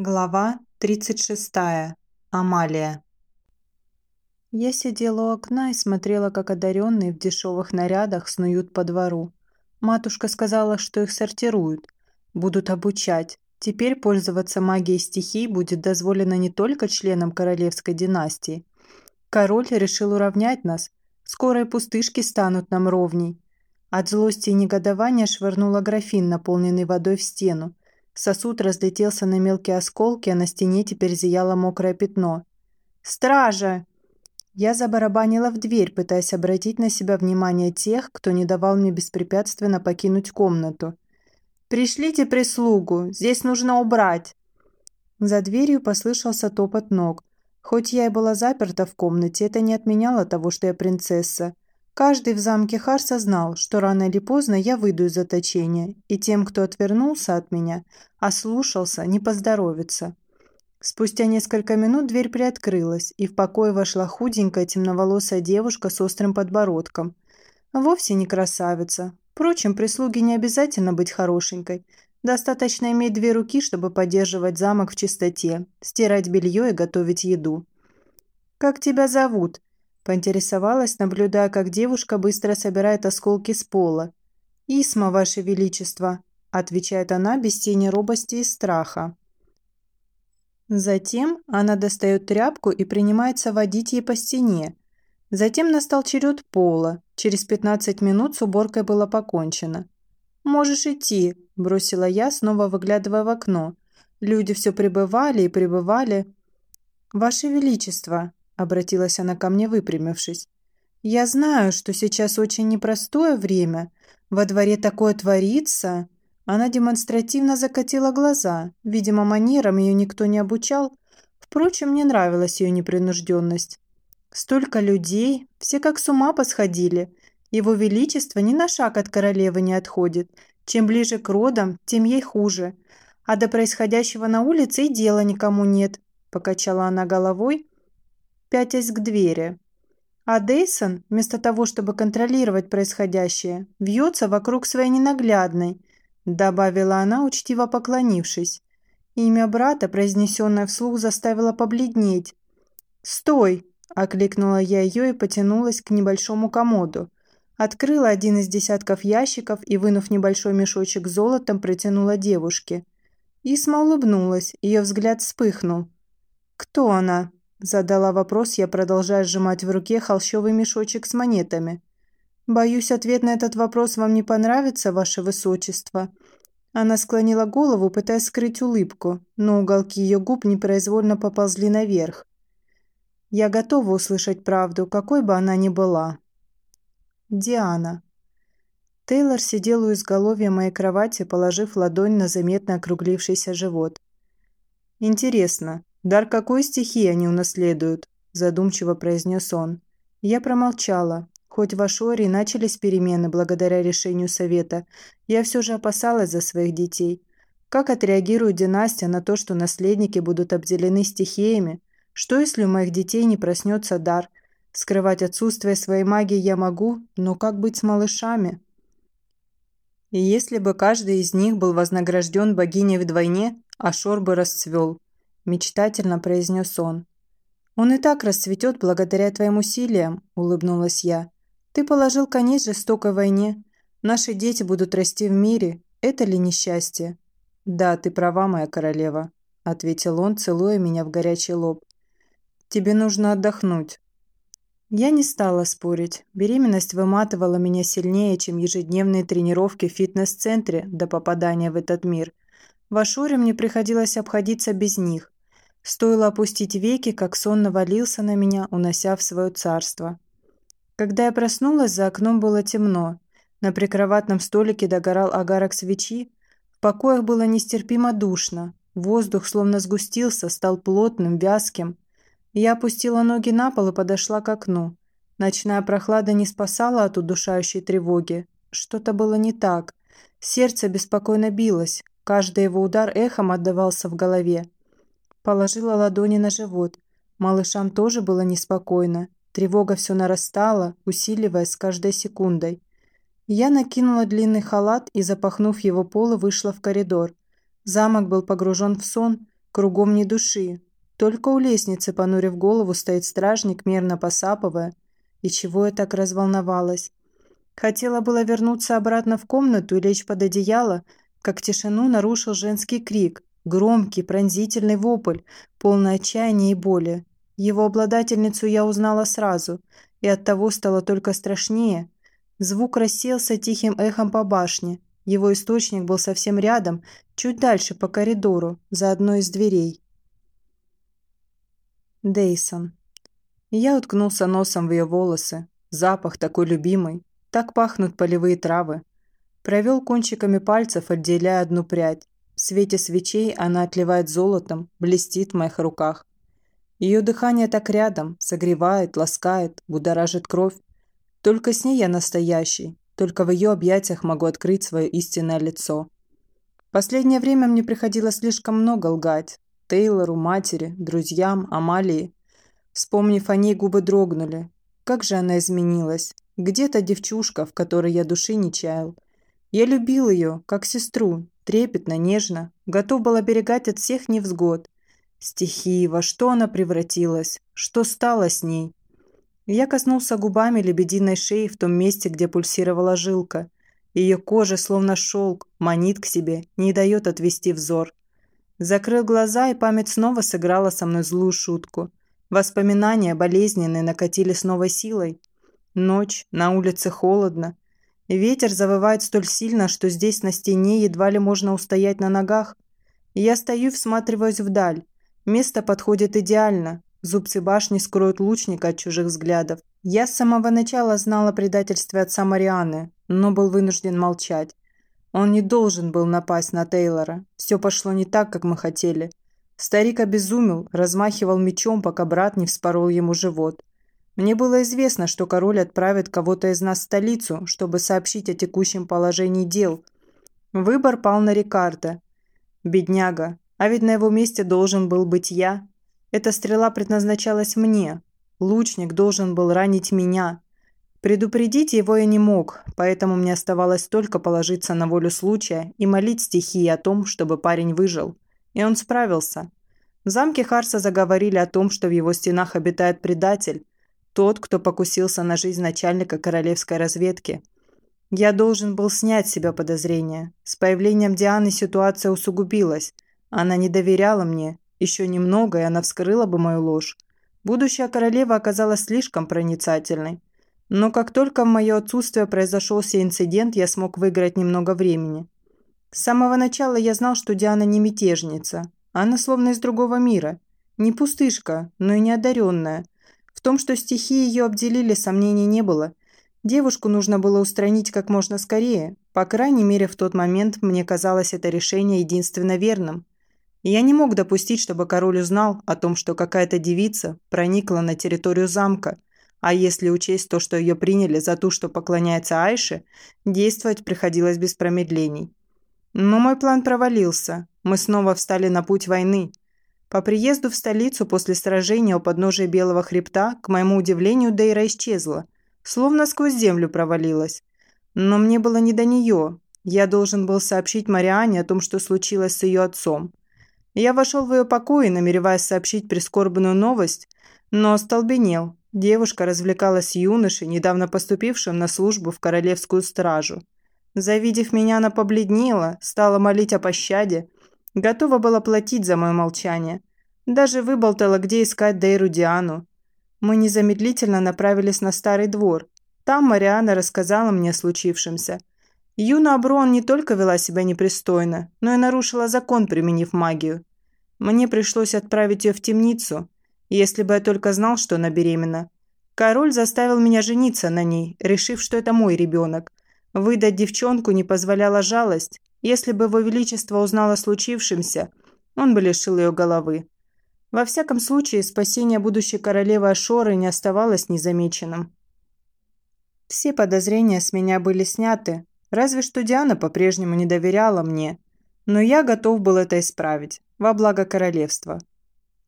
Глава 36. Амалия. Я сидела у окна и смотрела, как одаренные в дешевых нарядах снуют по двору. Матушка сказала, что их сортируют, будут обучать. Теперь пользоваться магией стихий будет дозволено не только членам королевской династии. Король решил уравнять нас. Скоро и пустышки станут нам ровней. От злости и негодования швырнула графин, наполненный водой в стену. Сосуд разлетелся на мелкие осколки, а на стене теперь зияло мокрое пятно. «Стража!» Я забарабанила в дверь, пытаясь обратить на себя внимание тех, кто не давал мне беспрепятственно покинуть комнату. «Пришлите прислугу! Здесь нужно убрать!» За дверью послышался топот ног. Хоть я и была заперта в комнате, это не отменяло того, что я принцесса. Каждый в замке Харса знал, что рано или поздно я выйду из заточения, и тем, кто отвернулся от меня, ослушался, не поздоровится. Спустя несколько минут дверь приоткрылась, и в покой вошла худенькая темноволосая девушка с острым подбородком. Вовсе не красавица. Впрочем, прислуге не обязательно быть хорошенькой. Достаточно иметь две руки, чтобы поддерживать замок в чистоте, стирать белье и готовить еду. «Как тебя зовут?» Поинтересовалась, наблюдая, как девушка быстро собирает осколки с пола. «Исма, Ваше Величество», – отвечает она без тени робости и страха. Затем она достает тряпку и принимается водить ей по стене. Затем настал черед пола. Через 15 минут с уборкой было покончено. «Можешь идти», – бросила я, снова выглядывая в окно. Люди все прибывали и прибывали. «Ваше Величество», обратилась она ко мне, выпрямившись. «Я знаю, что сейчас очень непростое время. Во дворе такое творится». Она демонстративно закатила глаза. Видимо, манерам ее никто не обучал. Впрочем, мне нравилась ее непринужденность. Столько людей, все как с ума посходили. Его Величество ни на шаг от королевы не отходит. Чем ближе к родам, тем ей хуже. А до происходящего на улице и дела никому нет. Покачала она головой, пятясь к двери. А Дейсон, вместо того, чтобы контролировать происходящее, вьется вокруг своей ненаглядной, добавила она, учтиво поклонившись. Имя брата, произнесенное вслух, заставило побледнеть. «Стой!» – окликнула я ее и потянулась к небольшому комоду. Открыла один из десятков ящиков и, вынув небольшой мешочек с золотом, протянула девушке. Исма улыбнулась, ее взгляд вспыхнул. «Кто она?» Задала вопрос я, продолжая сжимать в руке холщовый мешочек с монетами. «Боюсь, ответ на этот вопрос вам не понравится, ваше высочество». Она склонила голову, пытаясь скрыть улыбку, но уголки ее губ непроизвольно поползли наверх. «Я готова услышать правду, какой бы она ни была». Диана. Тейлор сидел у изголовья моей кровати, положив ладонь на заметно округлившийся живот. «Интересно, «Дар какой стихии они унаследуют?» – задумчиво произнес он. Я промолчала. Хоть в Ашоре начались перемены благодаря решению совета, я все же опасалась за своих детей. Как отреагирует династия на то, что наследники будут обделены стихиями? Что, если у моих детей не проснется дар? Скрывать отсутствие своей магии я могу, но как быть с малышами? И если бы каждый из них был вознагражден богиней вдвойне, Ашор бы расцвел мечтательно произнес он. «Он и так расцветет благодаря твоим усилиям», – улыбнулась я. «Ты положил конец жестокой войне. Наши дети будут расти в мире. Это ли несчастье?» «Да, ты права, моя королева», – ответил он, целуя меня в горячий лоб. «Тебе нужно отдохнуть». Я не стала спорить. Беременность выматывала меня сильнее, чем ежедневные тренировки в фитнес-центре до попадания в этот мир. В Ашуре мне приходилось обходиться без них. Стоило опустить веки, как сон навалился на меня, унося в свое царство. Когда я проснулась, за окном было темно. На прикроватном столике догорал огарок свечи. В покоях было нестерпимо душно. Воздух словно сгустился, стал плотным, вязким. Я опустила ноги на пол и подошла к окну. Ночная прохлада не спасала от удушающей тревоги. Что-то было не так. Сердце беспокойно билось. Каждый его удар эхом отдавался в голове. Положила ладони на живот. Малышам тоже было неспокойно. Тревога все нарастала, усиливаясь с каждой секундой. Я накинула длинный халат и, запахнув его полы, вышла в коридор. Замок был погружен в сон. Кругом ни души. Только у лестницы, понурив голову, стоит стражник, мерно посапывая. И чего я так разволновалась? Хотела было вернуться обратно в комнату и лечь под одеяло, как тишину нарушил женский крик, громкий, пронзительный вопль, полный отчаяния и боли. Его обладательницу я узнала сразу, и оттого стало только страшнее. Звук рассеялся тихим эхом по башне. Его источник был совсем рядом, чуть дальше по коридору, за одной из дверей. Дейсон. Я уткнулся носом в ее волосы. Запах такой любимый. Так пахнут полевые травы. Провел кончиками пальцев, отделяя одну прядь. В свете свечей она отливает золотом, блестит в моих руках. Ее дыхание так рядом, согревает, ласкает, будоражит кровь. Только с ней я настоящий, только в ее объятиях могу открыть свое истинное лицо. Последнее время мне приходилось слишком много лгать. Тейлору, матери, друзьям, Амалии. Вспомнив о ней, губы дрогнули. Как же она изменилась. Где-то девчушка, в которой я души не чаял. Я любил ее, как сестру, трепетно, нежно, готов был оберегать от всех невзгод. Стихи, во что она превратилась? Что стало с ней? Я коснулся губами лебединой шеи в том месте, где пульсировала жилка. Ее кожа, словно шелк, манит к себе, не дает отвести взор. Закрыл глаза, и память снова сыграла со мной злую шутку. Воспоминания болезненные накатили с новой силой. Ночь, на улице холодно. Ветер завывает столь сильно, что здесь на стене едва ли можно устоять на ногах. Я стою, всматриваюсь вдаль. Место подходит идеально. Зубцы башни скроют лучника от чужих взглядов. Я с самого начала знал о предательстве отца Марианы, но был вынужден молчать. Он не должен был напасть на Тейлора. Все пошло не так, как мы хотели. Старик обезумел, размахивал мечом, пока брат не вспорол ему живот. Мне было известно, что король отправит кого-то из нас в столицу, чтобы сообщить о текущем положении дел. Выбор пал на Рикардо. Бедняга, а ведь на его месте должен был быть я. Эта стрела предназначалась мне. Лучник должен был ранить меня. Предупредить его я не мог, поэтому мне оставалось только положиться на волю случая и молить стихии о том, чтобы парень выжил. И он справился. В замке Харса заговорили о том, что в его стенах обитает предатель, тот, кто покусился на жизнь начальника королевской разведки. Я должен был снять с себя подозрения. С появлением Дианы ситуация усугубилась – она не доверяла мне. Еще немного, и она вскрыла бы мою ложь. Будущая королева оказалась слишком проницательной. Но как только в мое отсутствие произошел сей инцидент, я смог выиграть немного времени. С самого начала я знал, что Диана не мятежница. Она словно из другого мира. Не пустышка, но и не одаренная. В том, что стихии ее обделили, сомнений не было. Девушку нужно было устранить как можно скорее. По крайней мере, в тот момент мне казалось это решение единственно верным. Я не мог допустить, чтобы король узнал о том, что какая-то девица проникла на территорию замка, а если учесть то, что ее приняли за ту, что поклоняется Айше, действовать приходилось без промедлений. Но мой план провалился. Мы снова встали на путь войны. По приезду в столицу после сражения у подножия Белого хребта, к моему удивлению, Дейра исчезла, словно сквозь землю провалилась. Но мне было не до нее. Я должен был сообщить Мариане о том, что случилось с ее отцом. Я вошел в ее покой, намереваясь сообщить прискорбную новость, но остолбенел. Девушка развлекалась юношей, недавно поступившим на службу в королевскую стражу. Завидев меня, она побледнела, стала молить о пощаде, готова была платить за мое молчание. Даже выболтала, где искать Дейру Диану. Мы незамедлительно направились на старый двор. Там Мариана рассказала мне о случившемся. Юна Аброн не только вела себя непристойно, но и нарушила закон, применив магию. Мне пришлось отправить ее в темницу, если бы я только знал, что она беременна. Король заставил меня жениться на ней, решив, что это мой ребенок. Выдать девчонку не позволяла жалость. Если бы его величество узнало о случившемся, он бы лишил ее головы. Во всяком случае, спасение будущей королевы Ашоры не оставалось незамеченным. Все подозрения с меня были сняты, Разве что Диана по-прежнему не доверяла мне, но я готов был это исправить, во благо королевства.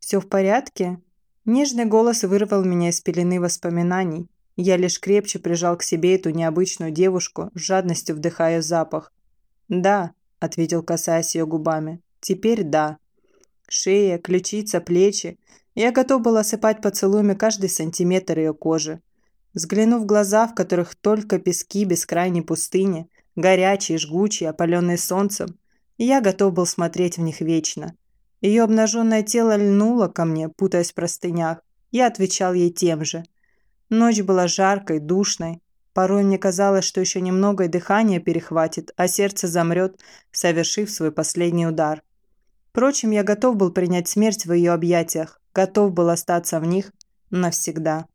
«Все в порядке?» Нежный голос вырвал меня из пелены воспоминаний. Я лишь крепче прижал к себе эту необычную девушку, с жадностью вдыхая запах. «Да», – ответил, касаясь ее губами. «Теперь да». Шея, ключица, плечи. Я готов был осыпать поцелуями каждый сантиметр ее кожи. Взглянув в глаза, в которых только пески бескрайней пустыни, горячие, жгучие, опаленные солнцем, я готов был смотреть в них вечно. Ее обнаженное тело льнуло ко мне, путаясь в простынях. Я отвечал ей тем же. Ночь была жаркой, душной. Порой мне казалось, что еще немного и дыхание перехватит, а сердце замрет, совершив свой последний удар. Впрочем, я готов был принять смерть в ее объятиях, готов был остаться в них навсегда.